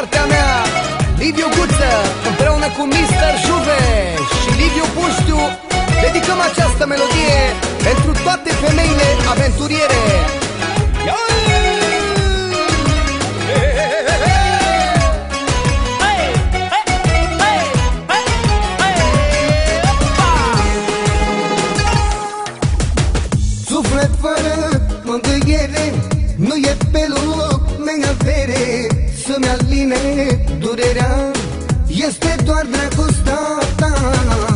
partea mea. Liviu Guță împreună cu Mr. Juve și Liviu Puștiu Dedicăm această melodie pentru toate femeile aventuriere. Suflet fără mângâiere Nu e pe loc mea avere Să-mi aline durerea. Este doar dragostea ta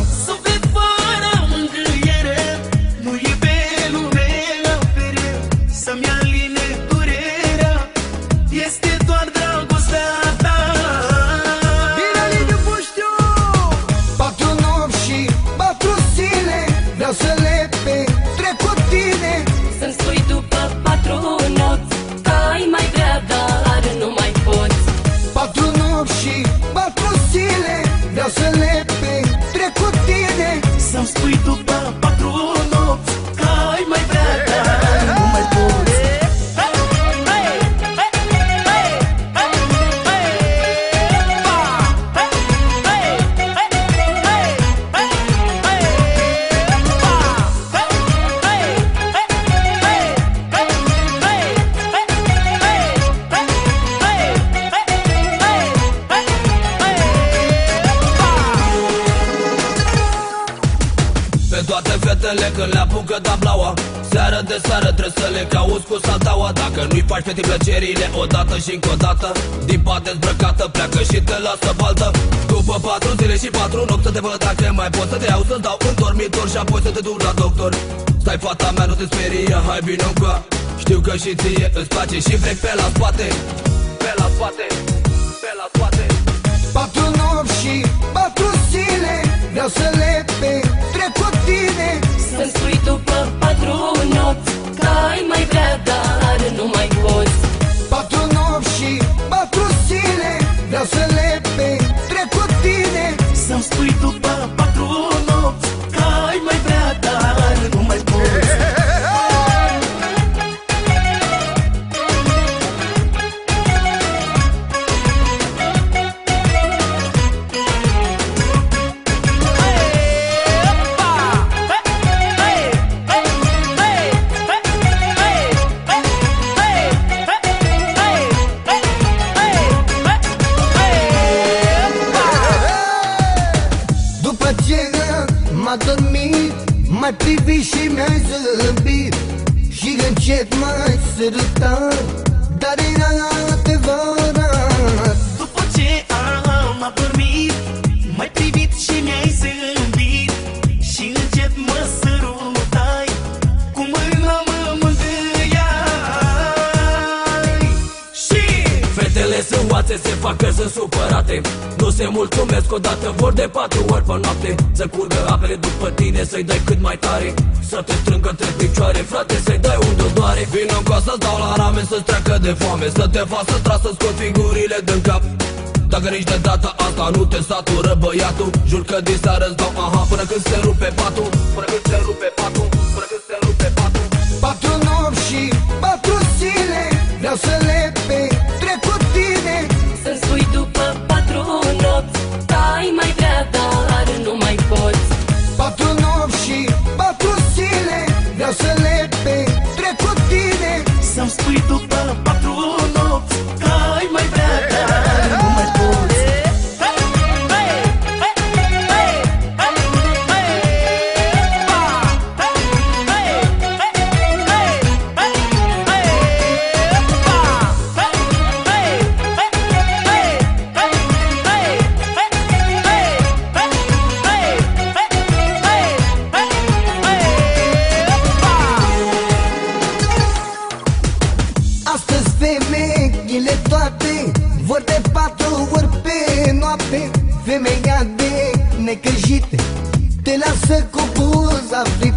fetele când le apucă tablaua Seară de seară trebuie să le cauți cu saltaua. Dacă nu-i faci fete plăcerile odată și încă o dată Din pate zbrăcată pleacă și te lasă baltă. După patru zile și patru nopți să te văd dacă mai pot să te iau să-ți dau în dormitor Și apoi să te duc la doctor. Stai fata mea, nu te sperie, hai bine încă Știu că și ție îți place și vrei pe la spate. Pe la spate, pe la spate. Patru nopți și patru zile Vreau să tine Să-mi După ce m-a dormit M-ai privit și mi-ai zâmbit. Și încet m-ai sărutat Dar era Fetele sunt oațe, se fac că sunt supărate. Nu se mulțumesc odată, vor de patru ori pe noapte. Să curgă apele după tine, să-i dai cât mai tare. Să te strângă între picioare, frate, să-i dai unde doare. Vino încă să-ți dau la ramen, să-ți treacă de foame. Să te fac să trag, să scot figurile din cap. Dacă nici de data asta nu te satură băiatul Jur că din seară îți dau aha până când se rupe patul. Până când se rupe patul femeile toate Vor de patru ori pe noapte. Femeia de necăjite Te lasă cu buza fript